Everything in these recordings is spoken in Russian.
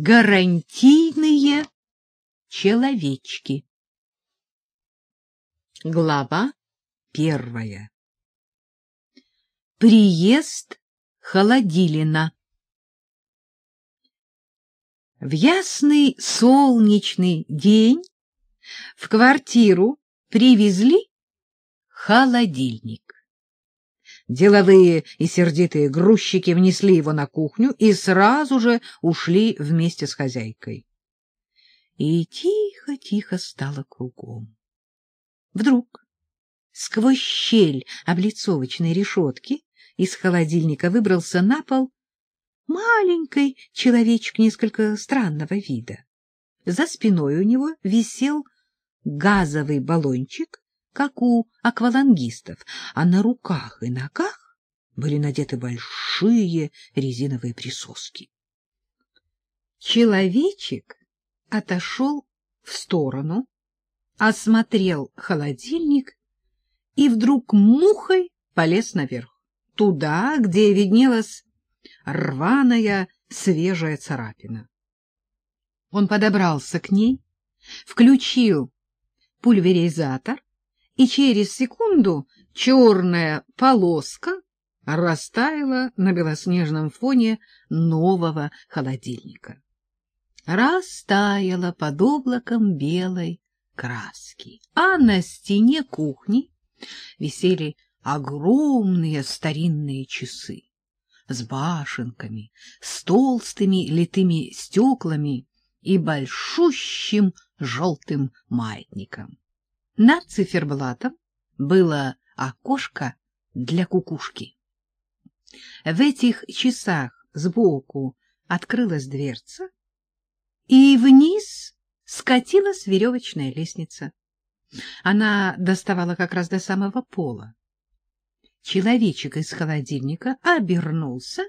Гарантийные человечки. Глава первая. Приезд Холодилина. В ясный солнечный день в квартиру привезли холодильник. Деловые и сердитые грузчики внесли его на кухню и сразу же ушли вместе с хозяйкой. И тихо-тихо стало кругом. Вдруг сквозь щель облицовочной решетки из холодильника выбрался на пол маленький человечек несколько странного вида. За спиной у него висел газовый баллончик, как у аквалангистов, а на руках и ногах были надеты большие резиновые присоски. Человечек отошел в сторону, осмотрел холодильник и вдруг мухой полез наверх, туда, где виднелась рваная свежая царапина. Он подобрался к ней, включил пульверизатор и через секунду черная полоска растаяла на белоснежном фоне нового холодильника. Растаяла под облаком белой краски, а на стене кухни висели огромные старинные часы с башенками, с толстыми литыми стеклами и большущим желтым маятником. Над циферблатом было окошко для кукушки. В этих часах сбоку открылась дверца, и вниз скатилась веревочная лестница. Она доставала как раз до самого пола. Человечек из холодильника обернулся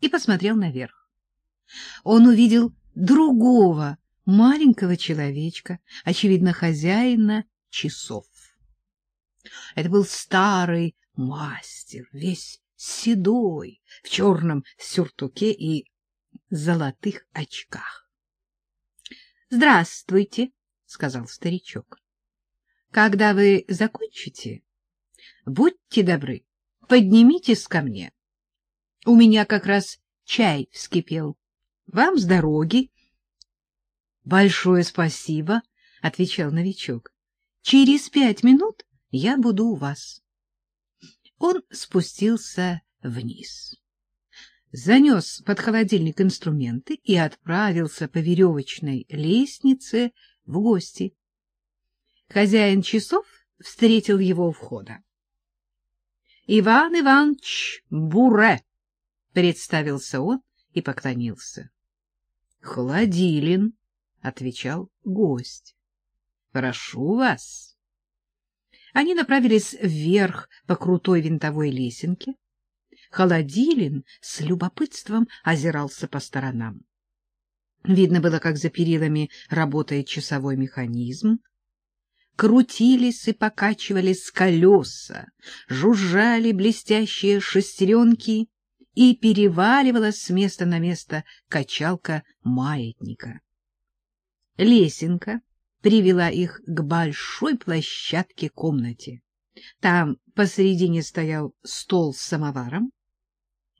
и посмотрел наверх. Он увидел другого маленького человечка, очевидно, хозяина часов. Это был старый мастер, весь седой, в черном сюртуке и золотых очках. — Здравствуйте, — сказал старичок. — Когда вы закончите, будьте добры, поднимитесь ко мне. У меня как раз чай вскипел. Вам с дороги. — Большое спасибо, — отвечал новичок. Через пять минут я буду у вас. Он спустился вниз, занес под холодильник инструменты и отправился по веревочной лестнице в гости. Хозяин часов встретил его у входа. — Иван Иванович Буре, — представился он и поклонился. — Холодилин, — отвечал гость. Прошу вас. Они направились вверх по крутой винтовой лесенке. Холодилин с любопытством озирался по сторонам. Видно было, как за перилами работает часовой механизм. Крутились и покачивались колеса, жужжали блестящие шестеренки и переваливалась с места на место качалка маятника. Лесенка привела их к большой площадке комнате. Там посередине стоял стол с самоваром.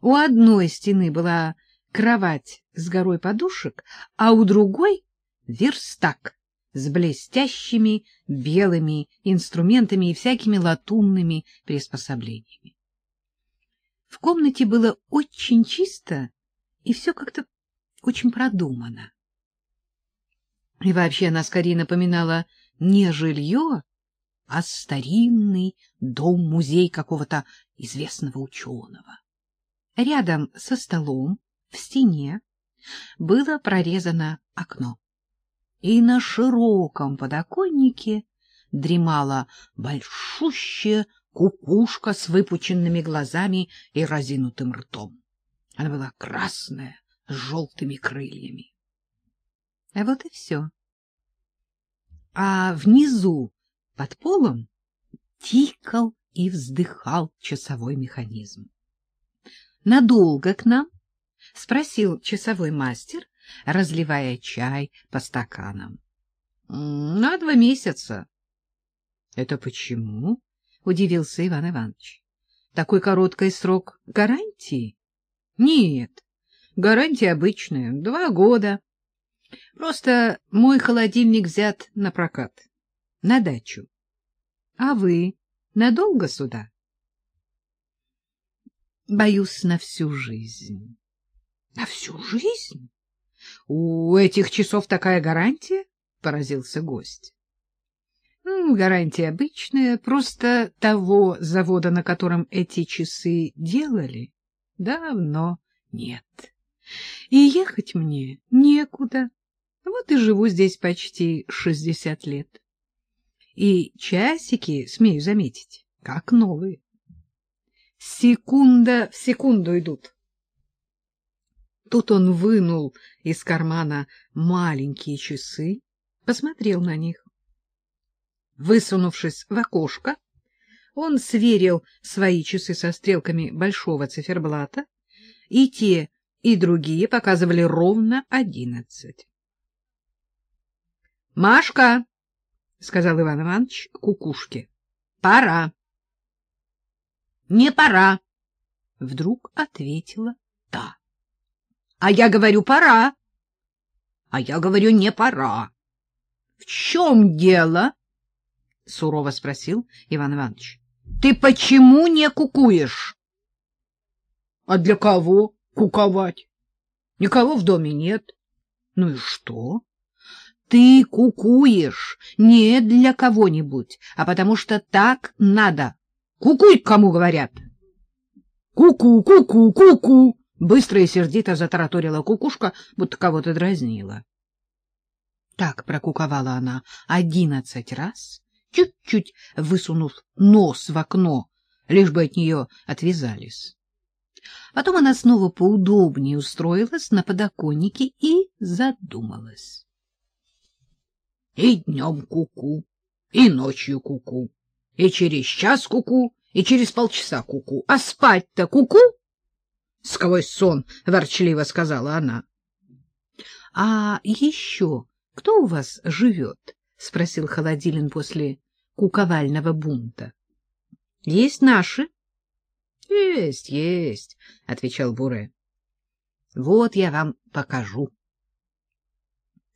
У одной стены была кровать с горой подушек, а у другой — верстак с блестящими белыми инструментами и всякими латунными приспособлениями. В комнате было очень чисто и все как-то очень продумано. И вообще она скорее напоминала не жилье, а старинный дом-музей какого-то известного ученого. Рядом со столом в стене было прорезано окно, и на широком подоконнике дремала большущая кукушка с выпученными глазами и разинутым ртом. Она была красная, с желтыми крыльями. А вот и все. А внизу, под полом, тикал и вздыхал часовой механизм. — Надолго к нам? — спросил часовой мастер, разливая чай по стаканам. — На два месяца. — Это почему? — удивился Иван Иванович. — Такой короткий срок гарантии? — Нет, гарантия обычная, два года. Просто мой холодильник взят на прокат, на дачу. А вы надолго сюда? Боюсь, на всю жизнь. На всю жизнь? У этих часов такая гарантия? Поразился гость. Ну, гарантия обычная, просто того завода, на котором эти часы делали, давно нет. И ехать мне некуда. Вот и живу здесь почти шестьдесят лет. И часики, смею заметить, как новые. Секунда в секунду идут. Тут он вынул из кармана маленькие часы, посмотрел на них. Высунувшись в окошко, он сверил свои часы со стрелками большого циферблата, и те, и другие показывали ровно одиннадцать. — Машка, — сказал Иван Иванович кукушке, — пора. — Не пора, — вдруг ответила та. — А я говорю, пора. — А я говорю, не пора. — В чем дело? — сурово спросил Иван Иванович. — Ты почему не кукуешь? — А для кого куковать? Никого в доме нет. — Ну и что? Ты кукуешь не для кого-нибудь, а потому что так надо. Кукуй, кому говорят. Ку-ку, ку-ку, ку-ку. Быстро и сердито затараторила кукушка, будто кого-то дразнила. Так прокуковала она одиннадцать раз, чуть-чуть высунув нос в окно, лишь бы от нее отвязались. Потом она снова поудобнее устроилась на подоконнике и задумалась. И днем куку, -ку, и ночью куку, -ку, и через час куку, -ку, и через полчаса куку. -ку. А спать-то куку? -ку? Сквозь сон ворчливо сказала она. — А еще кто у вас живет? — спросил Холодилин после куковального бунта. — Есть наши? — Есть, есть, — отвечал Буре. — Вот я вам покажу.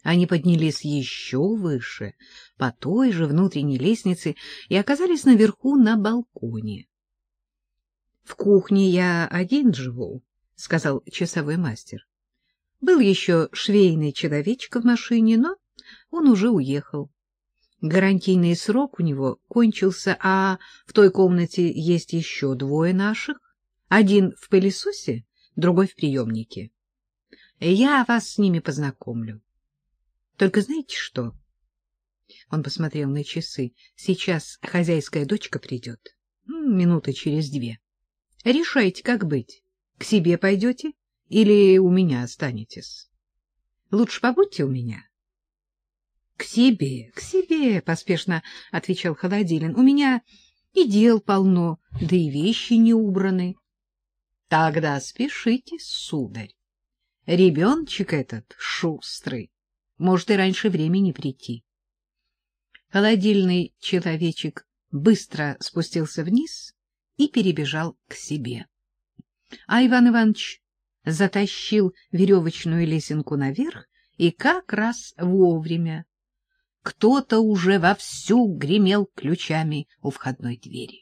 Они поднялись еще выше, по той же внутренней лестнице, и оказались наверху на балконе. — В кухне я один живу, — сказал часовой мастер. Был еще швейный человечек в машине, но он уже уехал. Гарантийный срок у него кончился, а в той комнате есть еще двое наших. Один в пылесосе, другой в приемнике. Я вас с ними познакомлю. Только знаете что? Он посмотрел на часы. Сейчас хозяйская дочка придет. Минуты через две. Решайте, как быть. К себе пойдете или у меня останетесь? Лучше побудьте у меня. — К себе, к себе, — поспешно отвечал Холодилин. — У меня и дел полно, да и вещи не убраны. — Тогда спешите, сударь. Ребеночек этот шустрый может и раньше времени прийти. Холодильный человечек быстро спустился вниз и перебежал к себе. А Иван Иванович затащил веревочную лесенку наверх и как раз вовремя. Кто-то уже вовсю гремел ключами у входной двери.